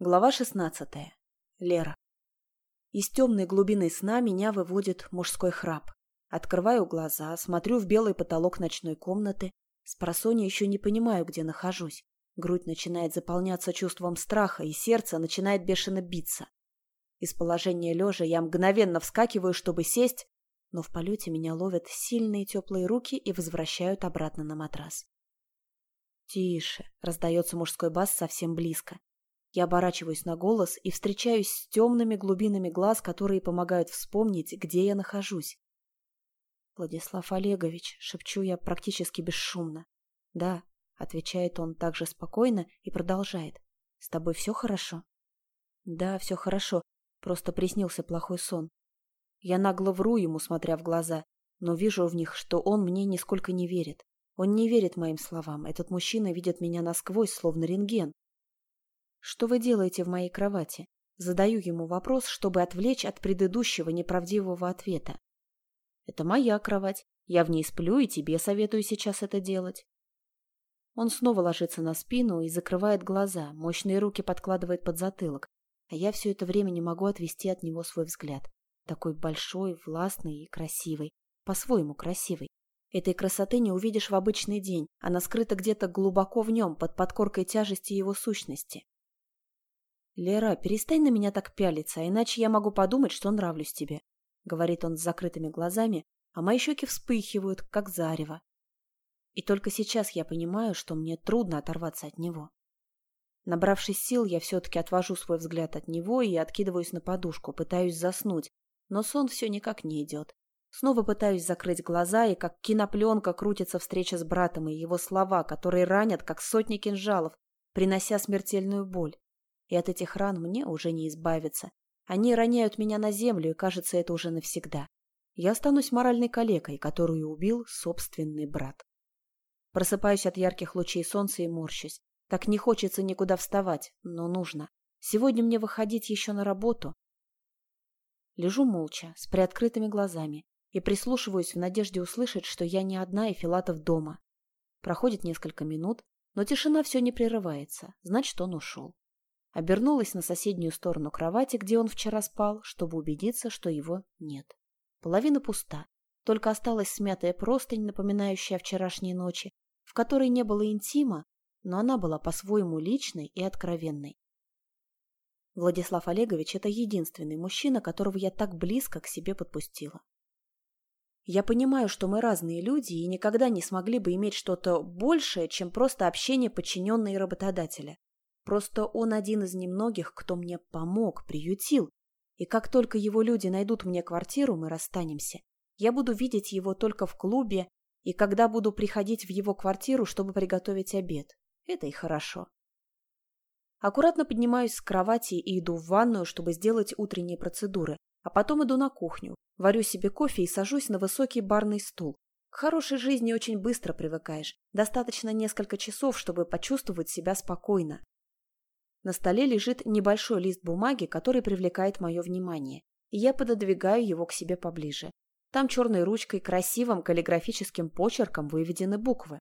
Глава шестнадцатая. Лера. Из темной глубины сна меня выводит мужской храп. Открываю глаза, смотрю в белый потолок ночной комнаты. С просонья еще не понимаю, где нахожусь. Грудь начинает заполняться чувством страха, и сердце начинает бешено биться. Из положения лежа я мгновенно вскакиваю, чтобы сесть, но в полете меня ловят сильные теплые руки и возвращают обратно на матрас. «Тише!» — раздается мужской бас совсем близко. Я оборачиваюсь на голос и встречаюсь с темными глубинами глаз, которые помогают вспомнить, где я нахожусь. «Владислав Олегович», — шепчу я практически бесшумно. «Да», — отвечает он также спокойно и продолжает. «С тобой все хорошо?» «Да, все хорошо. Просто приснился плохой сон». Я нагло вру ему, смотря в глаза, но вижу в них, что он мне нисколько не верит. Он не верит моим словам. Этот мужчина видит меня насквозь, словно рентген. «Что вы делаете в моей кровати?» Задаю ему вопрос, чтобы отвлечь от предыдущего неправдивого ответа. «Это моя кровать. Я в ней сплю, и тебе советую сейчас это делать». Он снова ложится на спину и закрывает глаза, мощные руки подкладывает под затылок, а я все это время не могу отвести от него свой взгляд. Такой большой, властный и красивый. По-своему красивый. Этой красоты не увидишь в обычный день, она скрыта где-то глубоко в нем, под подкоркой тяжести его сущности. «Лера, перестань на меня так пялиться, иначе я могу подумать, что нравлюсь тебе», — говорит он с закрытыми глазами, а мои щеки вспыхивают, как зарево. И только сейчас я понимаю, что мне трудно оторваться от него. Набравшись сил, я все-таки отвожу свой взгляд от него и откидываюсь на подушку, пытаюсь заснуть, но сон все никак не идет. Снова пытаюсь закрыть глаза, и как кинопленка крутится встреча с братом и его слова, которые ранят, как сотни кинжалов, принося смертельную боль. И от этих ран мне уже не избавиться. Они роняют меня на землю, и кажется, это уже навсегда. Я останусь моральной калекой, которую убил собственный брат. Просыпаюсь от ярких лучей солнца и морщусь. Так не хочется никуда вставать, но нужно. Сегодня мне выходить еще на работу. Лежу молча, с приоткрытыми глазами, и прислушиваюсь в надежде услышать, что я не одна и Филатов дома. Проходит несколько минут, но тишина все не прерывается, значит, он ушел. Обернулась на соседнюю сторону кровати, где он вчера спал, чтобы убедиться, что его нет. Половина пуста. Только осталась смятая простынь, напоминающая о вчерашней ночи, в которой не было интима, но она была по-своему личной и откровенной. Владислав Олегович – это единственный мужчина, которого я так близко к себе подпустила. Я понимаю, что мы разные люди и никогда не смогли бы иметь что-то большее, чем просто общение подчиненные работодателя. Просто он один из немногих, кто мне помог, приютил. И как только его люди найдут мне квартиру, мы расстанемся. Я буду видеть его только в клубе и когда буду приходить в его квартиру, чтобы приготовить обед. Это и хорошо. Аккуратно поднимаюсь с кровати и иду в ванную, чтобы сделать утренние процедуры, а потом иду на кухню, варю себе кофе и сажусь на высокий барный стул. К хорошей жизни очень быстро привыкаешь. Достаточно несколько часов, чтобы почувствовать себя спокойно. На столе лежит небольшой лист бумаги, который привлекает мое внимание, и я пододвигаю его к себе поближе. Там черной ручкой красивым каллиграфическим почерком выведены буквы.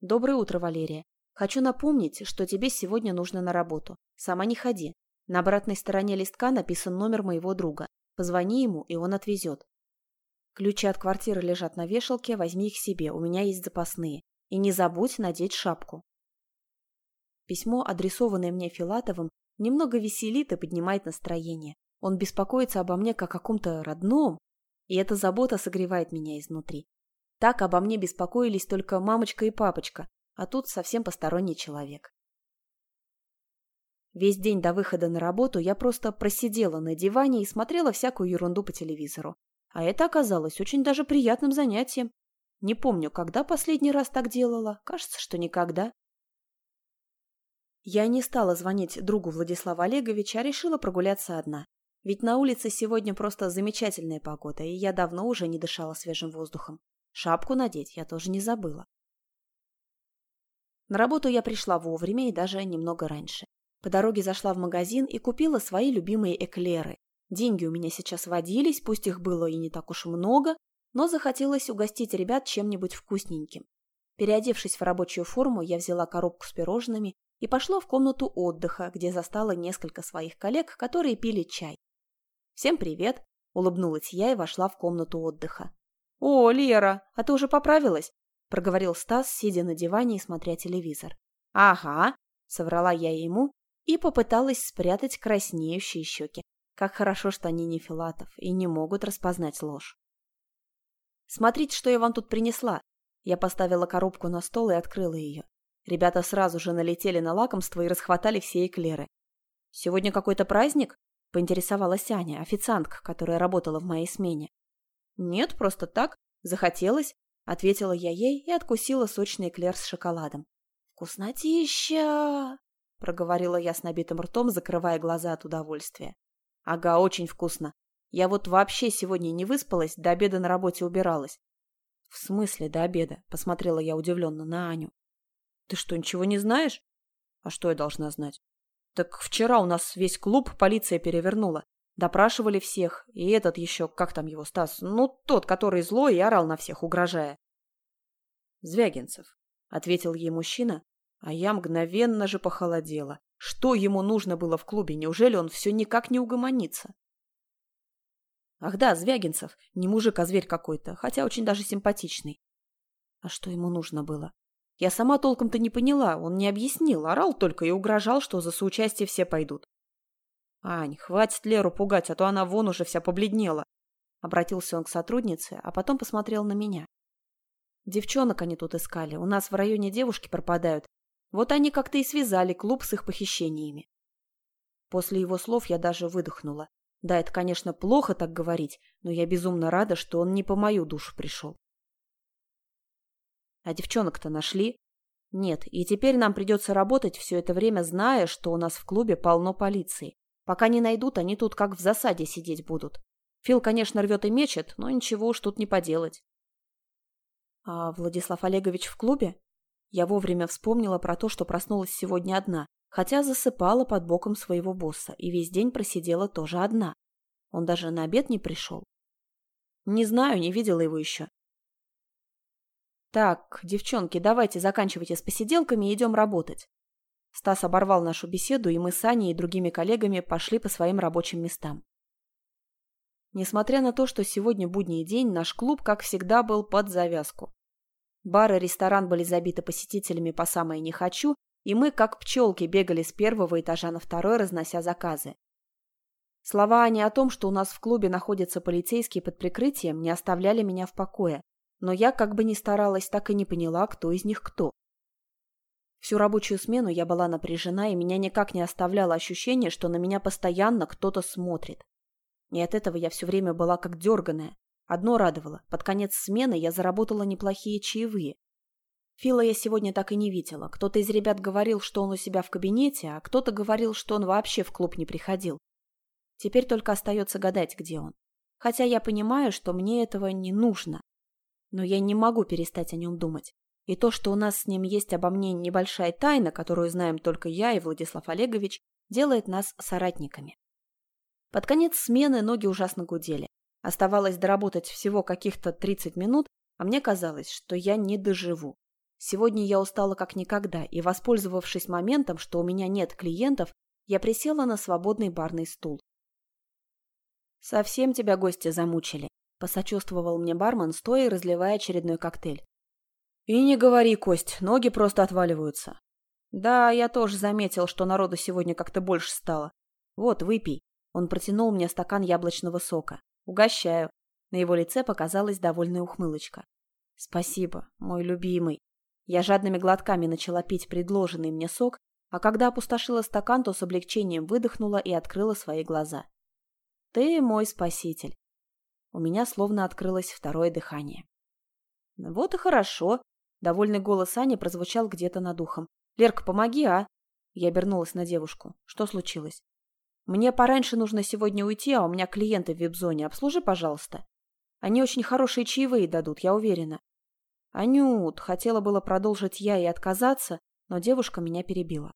«Доброе утро, Валерия. Хочу напомнить, что тебе сегодня нужно на работу. Сама не ходи. На обратной стороне листка написан номер моего друга. Позвони ему, и он отвезет. Ключи от квартиры лежат на вешалке, возьми их себе, у меня есть запасные. И не забудь надеть шапку. Письмо, адресованное мне Филатовым, немного веселит и поднимает настроение. Он беспокоится обо мне как о каком-то родном, и эта забота согревает меня изнутри. Так обо мне беспокоились только мамочка и папочка, а тут совсем посторонний человек. Весь день до выхода на работу я просто просидела на диване и смотрела всякую ерунду по телевизору. А это оказалось очень даже приятным занятием. Не помню, когда последний раз так делала. Кажется, что никогда. Я не стала звонить другу Владислава Олеговича, а решила прогуляться одна. Ведь на улице сегодня просто замечательная погода, и я давно уже не дышала свежим воздухом. Шапку надеть я тоже не забыла. На работу я пришла вовремя и даже немного раньше. По дороге зашла в магазин и купила свои любимые эклеры. Деньги у меня сейчас водились, пусть их было и не так уж много, но захотелось угостить ребят чем-нибудь вкусненьким. Переодевшись в рабочую форму, я взяла коробку с пирожными и пошла в комнату отдыха, где застала несколько своих коллег, которые пили чай. «Всем привет!» – улыбнулась я и вошла в комнату отдыха. «О, Лера, а ты уже поправилась?» – проговорил Стас, сидя на диване и смотря телевизор. «Ага», – соврала я ему и попыталась спрятать краснеющие щеки. Как хорошо, что они не Филатов и не могут распознать ложь. «Смотрите, что я вам тут принесла!» Я поставила коробку на стол и открыла ее. Ребята сразу же налетели на лакомство и расхватали все эклеры. «Сегодня какой-то праздник?» – поинтересовалась Аня, официантка, которая работала в моей смене. «Нет, просто так. Захотелось», – ответила я ей и откусила сочный эклер с шоколадом. «Вкуснотища!» – проговорила я с набитым ртом, закрывая глаза от удовольствия. «Ага, очень вкусно. Я вот вообще сегодня не выспалась, до обеда на работе убиралась». «В смысле до обеда?» – посмотрела я удивленно на Аню. Ты что, ничего не знаешь? А что я должна знать? Так вчера у нас весь клуб полиция перевернула. Допрашивали всех. И этот еще, как там его, Стас? Ну, тот, который злой и орал на всех, угрожая. Звягинцев, — ответил ей мужчина, а я мгновенно же похолодела. Что ему нужно было в клубе? Неужели он все никак не угомонится? Ах да, Звягинцев. Не мужик, а зверь какой-то, хотя очень даже симпатичный. А что ему нужно было? Я сама толком-то не поняла, он не объяснил, орал только и угрожал, что за соучастие все пойдут. «Ань, хватит Леру пугать, а то она вон уже вся побледнела», — обратился он к сотруднице, а потом посмотрел на меня. «Девчонок они тут искали, у нас в районе девушки пропадают. Вот они как-то и связали клуб с их похищениями». После его слов я даже выдохнула. Да, это, конечно, плохо так говорить, но я безумно рада, что он не по мою душу пришел. А девчонок-то нашли? Нет, и теперь нам придется работать все это время, зная, что у нас в клубе полно полиции. Пока не найдут, они тут как в засаде сидеть будут. Фил, конечно, рвет и мечет, но ничего уж тут не поделать. А Владислав Олегович в клубе? Я вовремя вспомнила про то, что проснулась сегодня одна, хотя засыпала под боком своего босса и весь день просидела тоже одна. Он даже на обед не пришел. Не знаю, не видела его еще. «Так, девчонки, давайте заканчивайте с посиделками и идем работать». Стас оборвал нашу беседу, и мы с Аней и другими коллегами пошли по своим рабочим местам. Несмотря на то, что сегодня будний день, наш клуб, как всегда, был под завязку. Бар и ресторан были забиты посетителями по самое «не хочу», и мы, как пчелки, бегали с первого этажа на второй, разнося заказы. Слова Ани о том, что у нас в клубе находятся полицейские под прикрытием, не оставляли меня в покое но я, как бы ни старалась, так и не поняла, кто из них кто. Всю рабочую смену я была напряжена, и меня никак не оставляло ощущение, что на меня постоянно кто-то смотрит. И от этого я все время была как дерганая. Одно радовало. Под конец смены я заработала неплохие чаевые. Фила я сегодня так и не видела. Кто-то из ребят говорил, что он у себя в кабинете, а кто-то говорил, что он вообще в клуб не приходил. Теперь только остается гадать, где он. Хотя я понимаю, что мне этого не нужно. Но я не могу перестать о нем думать. И то, что у нас с ним есть обо мне небольшая тайна, которую знаем только я и Владислав Олегович, делает нас соратниками. Под конец смены ноги ужасно гудели. Оставалось доработать всего каких-то 30 минут, а мне казалось, что я не доживу. Сегодня я устала как никогда, и, воспользовавшись моментом, что у меня нет клиентов, я присела на свободный барный стул. «Совсем тебя гости замучили», Посочувствовал мне бармен, стоя и разливая очередной коктейль. «И не говори, Кость, ноги просто отваливаются». «Да, я тоже заметил, что народу сегодня как-то больше стало. Вот, выпей». Он протянул мне стакан яблочного сока. «Угощаю». На его лице показалась довольная ухмылочка. «Спасибо, мой любимый». Я жадными глотками начала пить предложенный мне сок, а когда опустошила стакан, то с облегчением выдохнула и открыла свои глаза. «Ты мой спаситель. У меня словно открылось второе дыхание. «Вот и хорошо!» Довольный голос Ани прозвучал где-то над ухом. «Лерка, помоги, а!» Я обернулась на девушку. «Что случилось?» «Мне пораньше нужно сегодня уйти, а у меня клиенты в вип-зоне. Обслужи, пожалуйста. Они очень хорошие чаевые дадут, я уверена». «Анют!» Хотела было продолжить я и отказаться, но девушка меня перебила.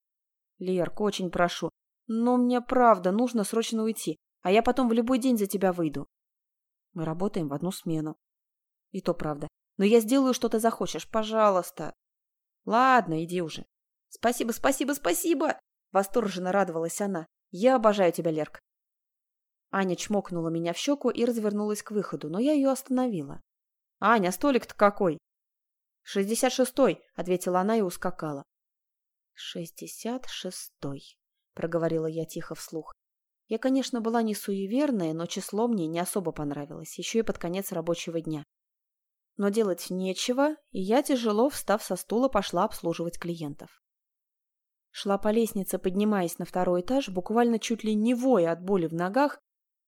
«Лерка, очень прошу. Но мне правда нужно срочно уйти, а я потом в любой день за тебя выйду. Мы работаем в одну смену. И то правда. Но я сделаю, что ты захочешь. Пожалуйста. Ладно, иди уже. «Спасибо, спасибо, спасибо!» — восторженно радовалась она. «Я обожаю тебя, Лерк!» Аня чмокнула меня в щеку и развернулась к выходу, но я ее остановила. «Аня, столик-то какой?» «Шестьдесят шестой», — ответила она и ускакала. «Шестьдесят шестой», — проговорила я тихо вслух. Я, конечно, была не суеверная, но число мне не особо понравилось, еще и под конец рабочего дня. Но делать нечего, и я, тяжело встав со стула, пошла обслуживать клиентов. Шла по лестнице, поднимаясь на второй этаж, буквально чуть ли не воя от боли в ногах,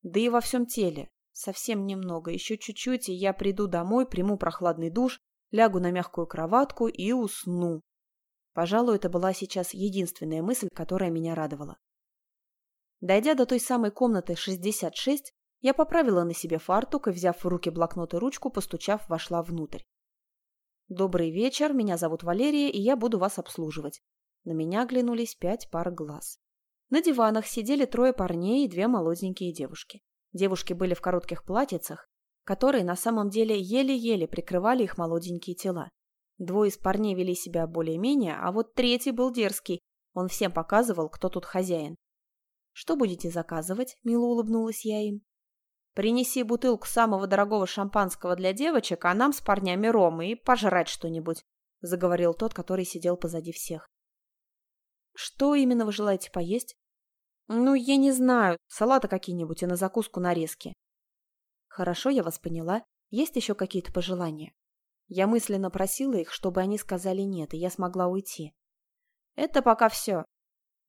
да и во всем теле. Совсем немного, еще чуть-чуть, и я приду домой, приму прохладный душ, лягу на мягкую кроватку и усну. Пожалуй, это была сейчас единственная мысль, которая меня радовала. Дойдя до той самой комнаты 66, я поправила на себе фартук и, взяв в руки блокнот и ручку, постучав, вошла внутрь. «Добрый вечер, меня зовут Валерия, и я буду вас обслуживать». На меня оглянулись пять пар глаз. На диванах сидели трое парней и две молоденькие девушки. Девушки были в коротких платьицах, которые на самом деле еле-еле прикрывали их молоденькие тела. Двое из парней вели себя более-менее, а вот третий был дерзкий. Он всем показывал, кто тут хозяин. «Что будете заказывать?» – мило улыбнулась я им. «Принеси бутылку самого дорогого шампанского для девочек, а нам с парнями рома и пожрать что-нибудь», – заговорил тот, который сидел позади всех. «Что именно вы желаете поесть?» «Ну, я не знаю. Салаты какие-нибудь и на закуску нарезки». «Хорошо, я вас поняла. Есть еще какие-то пожелания?» Я мысленно просила их, чтобы они сказали «нет», и я смогла уйти. «Это пока все».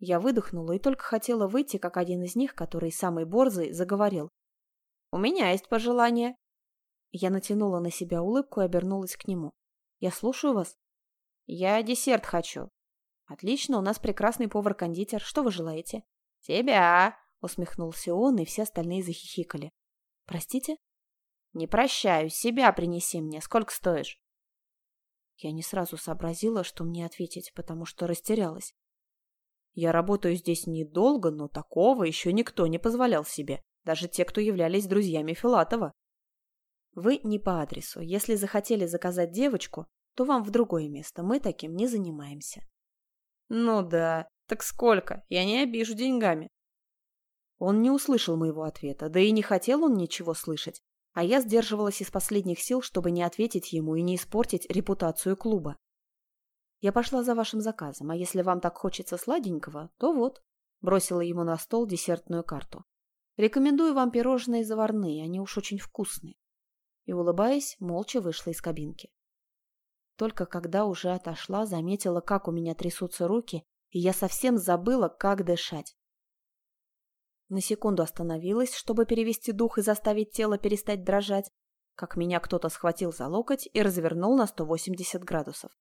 Я выдохнула и только хотела выйти, как один из них, который самый борзый, заговорил. «У меня есть пожелание». Я натянула на себя улыбку и обернулась к нему. «Я слушаю вас». «Я десерт хочу». «Отлично, у нас прекрасный повар-кондитер. Что вы желаете?» «Тебя!» — усмехнулся он, и все остальные захихикали. «Простите?» «Не прощаю, себя принеси мне. Сколько стоишь?» Я не сразу сообразила, что мне ответить, потому что растерялась. Я работаю здесь недолго, но такого еще никто не позволял себе, даже те, кто являлись друзьями Филатова. Вы не по адресу. Если захотели заказать девочку, то вам в другое место. Мы таким не занимаемся. Ну да, так сколько? Я не обижу деньгами. Он не услышал моего ответа, да и не хотел он ничего слышать а я сдерживалась из последних сил, чтобы не ответить ему и не испортить репутацию клуба. «Я пошла за вашим заказом, а если вам так хочется сладенького, то вот», бросила ему на стол десертную карту. «Рекомендую вам пирожные заварные, они уж очень вкусные». И, улыбаясь, молча вышла из кабинки. Только когда уже отошла, заметила, как у меня трясутся руки, и я совсем забыла, как дышать. На секунду остановилась, чтобы перевести дух и заставить тело перестать дрожать, как меня кто-то схватил за локоть и развернул на 180 градусов.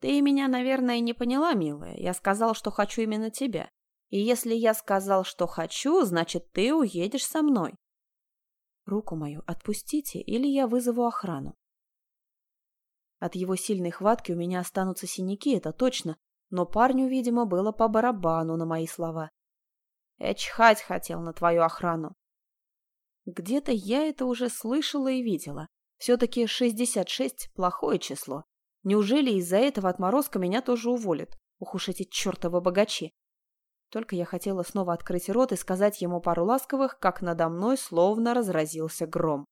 «Ты меня, наверное, не поняла, милая. Я сказал, что хочу именно тебя. И если я сказал, что хочу, значит, ты уедешь со мной. Руку мою отпустите, или я вызову охрану. От его сильной хватки у меня останутся синяки, это точно, но парню, видимо, было по барабану на мои слова. Я чихать хотел на твою охрану. Где-то я это уже слышала и видела. Все-таки 66 – плохое число. Неужели из-за этого отморозка меня тоже уволят? Ух уж эти чертовы богачи. Только я хотела снова открыть рот и сказать ему пару ласковых, как надо мной словно разразился гром.